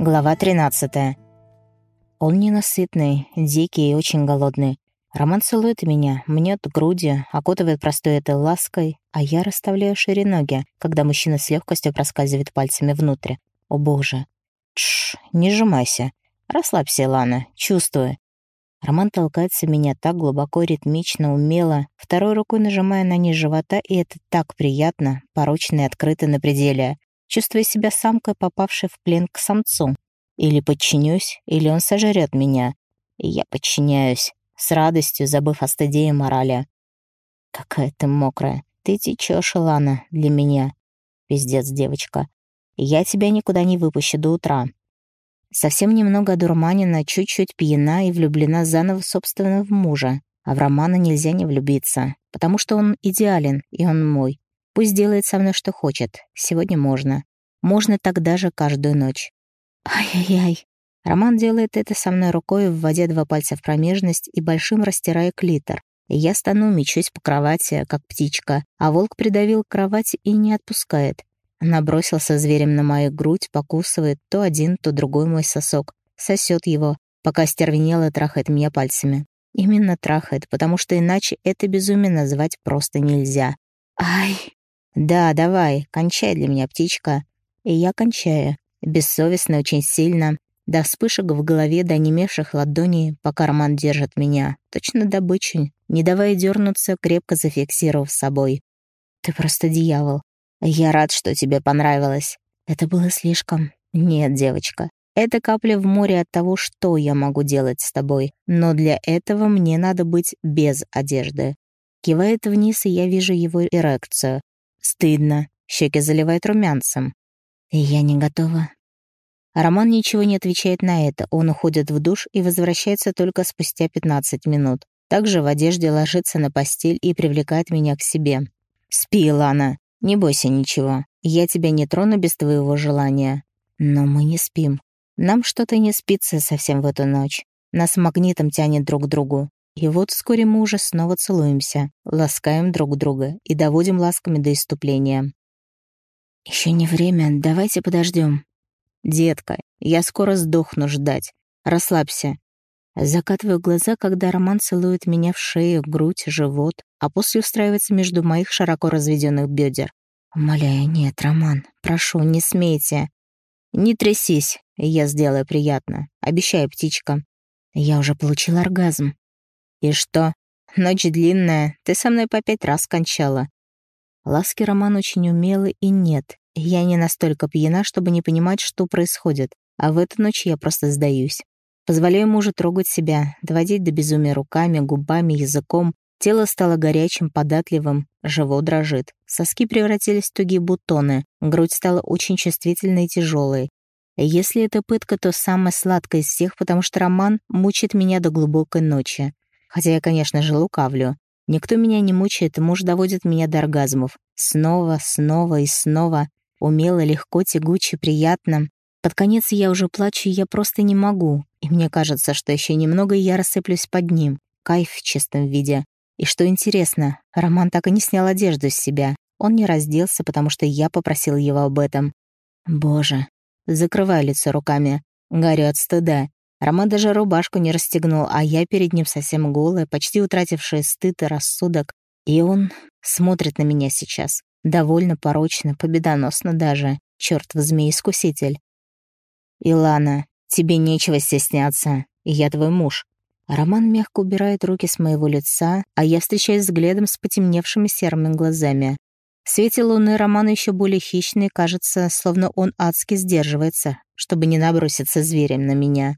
Глава 13. Он ненасытный, дикий и очень голодный. Роман целует меня, мнет груди, окутывает простой этой лаской, а я расставляю шире ноги, когда мужчина с легкостью проскальзывает пальцами внутрь. О боже. Тш, не сжимайся. Расслабься, Лана, чувствую. Роман толкается меня так глубоко, ритмично, умело, второй рукой нажимая на низ живота, и это так приятно, порочно и открыто на пределе. Чувствуя себя самкой, попавшей в плен к самцу. Или подчинюсь, или он сожрет меня. И я подчиняюсь с радостью забыв о стыде и морали. «Какая ты мокрая. Ты течешь, Лана, для меня. Пиздец, девочка. Я тебя никуда не выпущу до утра». Совсем немного одурманена, чуть-чуть пьяна и влюблена заново, собственно, в мужа. А в Романа нельзя не влюбиться, потому что он идеален, и он мой. Пусть делает со мной, что хочет. Сегодня можно. Можно тогда же каждую ночь. Ай-яй-яй. Роман делает это со мной рукой, вводя два пальца в промежность и большим растирая клитор. Я стану, мечусь по кровати, как птичка, а волк придавил кровать и не отпускает. Набросился зверем на мою грудь, покусывает то один, то другой мой сосок, сосет его, пока стервенело трахает меня пальцами. Именно трахает, потому что иначе это безумие назвать просто нельзя. Ай! Да, давай, кончай для меня, птичка. И я кончаю. Бессовестно, очень сильно, до вспышек в голове, до немевших ладоней, пока Роман держит меня. Точно добычу, не давая дернуться, крепко зафиксировав собой. «Ты просто дьявол. Я рад, что тебе понравилось. Это было слишком. Нет, девочка, это капля в море от того, что я могу делать с тобой. Но для этого мне надо быть без одежды. Кивает вниз, и я вижу его эрекцию. Стыдно. Щеки заливает румянцем. Я не готова. Роман ничего не отвечает на это. Он уходит в душ и возвращается только спустя 15 минут. Также в одежде ложится на постель и привлекает меня к себе. «Спи, Лана. Не бойся ничего. Я тебя не трону без твоего желания». Но мы не спим. Нам что-то не спится совсем в эту ночь. Нас магнитом тянет друг к другу. И вот вскоре мы уже снова целуемся, ласкаем друг друга и доводим ласками до иступления. Еще не время, давайте подождем. «Детка, я скоро сдохну ждать. Расслабься». Закатываю глаза, когда Роман целует меня в шею, грудь, живот, а после устраивается между моих широко разведенных бедер. Умоляю, нет, Роман, прошу, не смейте. Не трясись, я сделаю приятно. Обещаю, птичка. Я уже получил оргазм. И что? Ночь длинная, ты со мной по пять раз кончала. Ласки Роман очень умелый и нет, я не настолько пьяна, чтобы не понимать, что происходит, а в эту ночь я просто сдаюсь. Позволяю мужу трогать себя, доводить до безумия руками, губами, языком. Тело стало горячим, податливым, живот дрожит. Соски превратились в тугие бутоны, грудь стала очень чувствительной и тяжелой. Если это пытка, то самая сладкая из всех, потому что роман мучит меня до глубокой ночи. Хотя я, конечно же, лукавлю. Никто меня не мучает, муж доводит меня до оргазмов. Снова, снова и снова. Умело, легко, тягуче, приятно. Под конец я уже плачу, я просто не могу. И мне кажется, что еще немного, и я рассыплюсь под ним. Кайф в чистом виде. И что интересно, Роман так и не снял одежду с себя. Он не разделся, потому что я попросил его об этом. Боже. Закрываю лицо руками. Горю от стыда. Роман даже рубашку не расстегнул, а я перед ним совсем голая, почти утратившая стыд и рассудок. И он смотрит на меня сейчас. Довольно порочно, победоносно даже. Чёрт змей-искуситель. «Илана, тебе нечего стесняться. Я твой муж». Роман мягко убирает руки с моего лица, а я встречаюсь взглядом с потемневшими серыми глазами. В свете луны Роман еще более хищный, кажется, словно он адски сдерживается, чтобы не наброситься зверем на меня.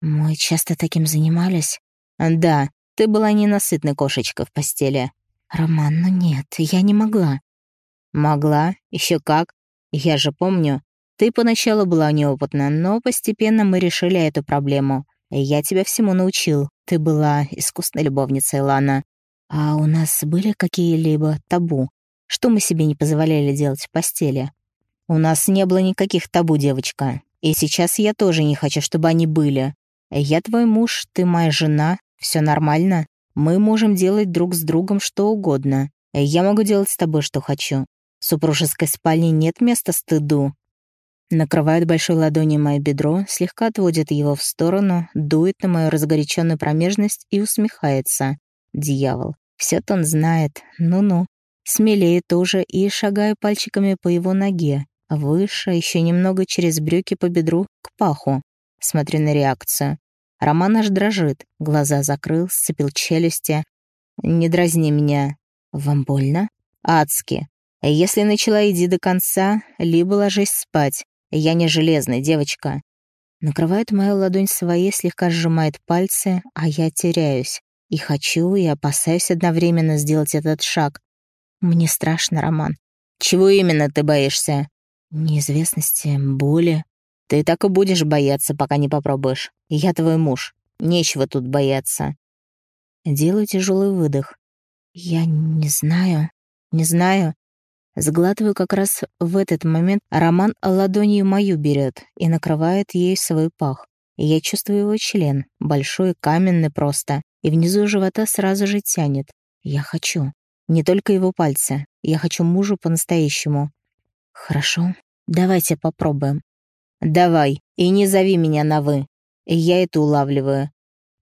«Мы часто таким занимались?» «Да, ты была ненасытной кошечкой в постели». «Роман, ну нет, я не могла. Могла, еще как. Я же помню. Ты поначалу была неопытна, но постепенно мы решили эту проблему. Я тебя всему научил. Ты была искусной любовницей, Лана. А у нас были какие-либо табу? Что мы себе не позволяли делать в постели? У нас не было никаких табу, девочка. И сейчас я тоже не хочу, чтобы они были. Я твой муж, ты моя жена, все нормально. Мы можем делать друг с другом что угодно. Я могу делать с тобой, что хочу. В супружеской спальне нет места стыду. накрывает большой ладонью мое бедро, слегка отводит его в сторону, дует на мою разгоряченную промежность и усмехается. Дьявол. Все-то он знает. Ну-ну. Смелее тоже и шагаю пальчиками по его ноге. Выше, еще немного через брюки по бедру, к паху. Смотрю на реакцию. Роман аж дрожит. Глаза закрыл, сцепил челюсти. «Не дразни меня. Вам больно?» «Адски. Если начала, иди до конца, либо ложись спать. Я не железная девочка». Накрывает мою ладонь своей, слегка сжимает пальцы, а я теряюсь. И хочу, и опасаюсь одновременно сделать этот шаг. Мне страшно, Роман. Чего именно ты боишься? Неизвестности, боли. Ты так и будешь бояться, пока не попробуешь. Я твой муж. Нечего тут бояться. Делаю тяжелый выдох. Я не знаю. Не знаю. Сглатываю как раз в этот момент, Роман ладонью мою берет и накрывает ей свой пах. Я чувствую его член, большой, каменный просто, и внизу живота сразу же тянет. Я хочу. Не только его пальцы. Я хочу мужу по-настоящему. Хорошо, давайте попробуем. Давай, и не зови меня на «вы». Я это улавливаю.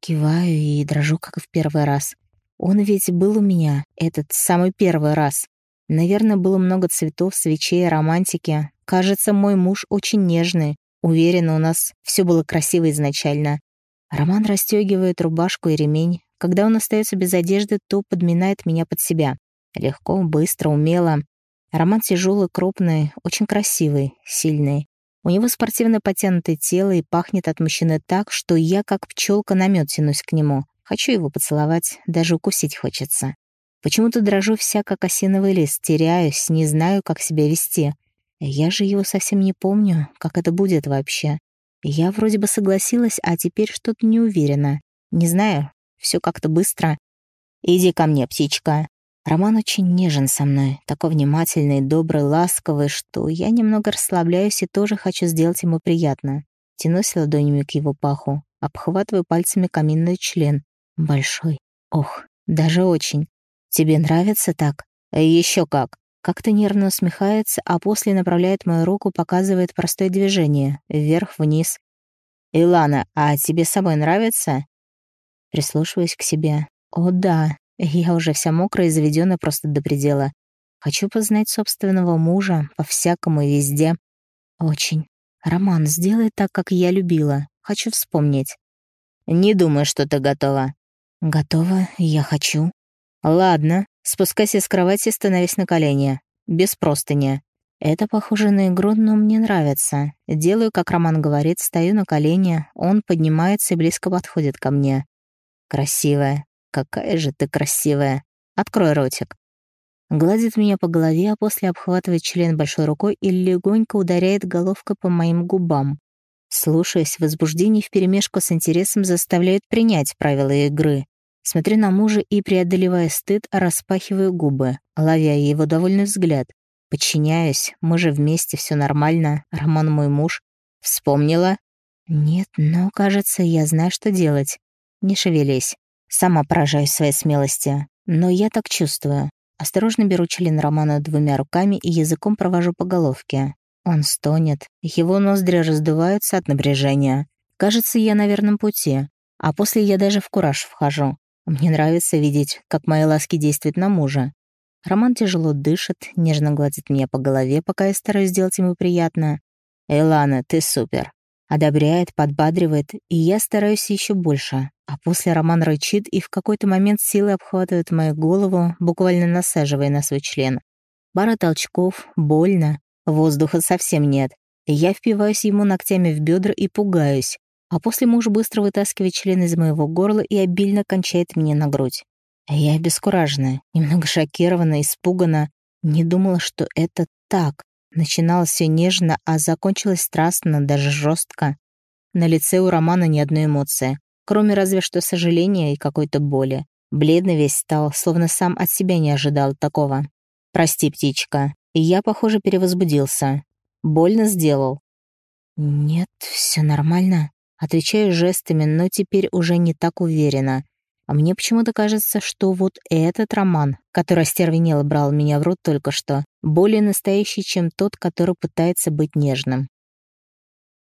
Киваю и дрожу, как в первый раз. Он ведь был у меня, этот самый первый раз. Наверное, было много цветов, свечей, романтики. Кажется, мой муж очень нежный. Уверена, у нас все было красиво изначально. Роман расстегивает рубашку и ремень. Когда он остается без одежды, то подминает меня под себя. Легко, быстро, умело. Роман тяжелый, крупный, очень красивый, сильный. У него спортивно потянутое тело и пахнет от мужчины так, что я как пчелка на мед тянусь к нему. Хочу его поцеловать, даже укусить хочется. Почему-то дрожу вся, как осиновый лист, теряюсь, не знаю, как себя вести. Я же его совсем не помню, как это будет вообще. Я вроде бы согласилась, а теперь что-то не уверена. Не знаю, все как-то быстро. «Иди ко мне, птичка», Роман очень нежен со мной, такой внимательный, добрый, ласковый, что я немного расслабляюсь и тоже хочу сделать ему приятно. Тянусь ладонями к его паху, обхватываю пальцами каминный член. Большой. Ох, даже очень. Тебе нравится так? Еще как. Как-то нервно усмехается, а после направляет мою руку, показывает простое движение. Вверх-вниз. «Илана, а тебе собой нравится?» Прислушиваюсь к себе. «О да, я уже вся мокрая и заведённая просто до предела. Хочу познать собственного мужа по-всякому и везде. Очень. Роман, сделай так, как я любила. Хочу вспомнить. Не думаю, что ты готова. Готова, я хочу. Ладно, спускайся с кровати и становись на колени. Без простыни. Это похоже на игру, но мне нравится. Делаю, как Роман говорит, стою на колени, он поднимается и близко подходит ко мне. Красивая, какая же ты красивая. Открой ротик». Гладит меня по голове, а после обхватывает член большой рукой и легонько ударяет головкой по моим губам. Слушаясь, возбуждение вперемешку с интересом заставляет принять правила игры. Смотрю на мужа и, преодолевая стыд, распахиваю губы, ловя его довольный взгляд. Подчиняюсь, мы же вместе, все нормально, Роман мой муж. Вспомнила? Нет, но, кажется, я знаю, что делать. Не шевелись. Сама поражаюсь своей смелости, но я так чувствую. Осторожно беру член Романа двумя руками и языком провожу по головке. Он стонет, его ноздри раздуваются от напряжения. Кажется, я на верном пути. А после я даже в кураж вхожу. Мне нравится видеть, как мои ласки действуют на мужа. Роман тяжело дышит, нежно гладит меня по голове, пока я стараюсь сделать ему приятно. «Элана, ты супер!» Одобряет, подбадривает, и я стараюсь еще больше. А после Роман рычит и в какой-то момент силой обхватывает мою голову, буквально насаживая на свой член. Пара толчков, больно, воздуха совсем нет. Я впиваюсь ему ногтями в бедра и пугаюсь. А после муж быстро вытаскивает член из моего горла и обильно кончает мне на грудь. Я обескуражена, немного шокирована, испугана. Не думала, что это так. Начиналось все нежно, а закончилось страстно, даже жестко. На лице у Романа ни одной эмоции, кроме разве что сожаления и какой-то боли. Бледный весь стал, словно сам от себя не ожидал такого. «Прости, птичка, я, похоже, перевозбудился. Больно сделал?» «Нет, все нормально», Отвечаю жестами, но теперь уже не так уверенно. А мне почему-то кажется, что вот этот роман, который остервенело брал меня в рот только что, более настоящий, чем тот, который пытается быть нежным.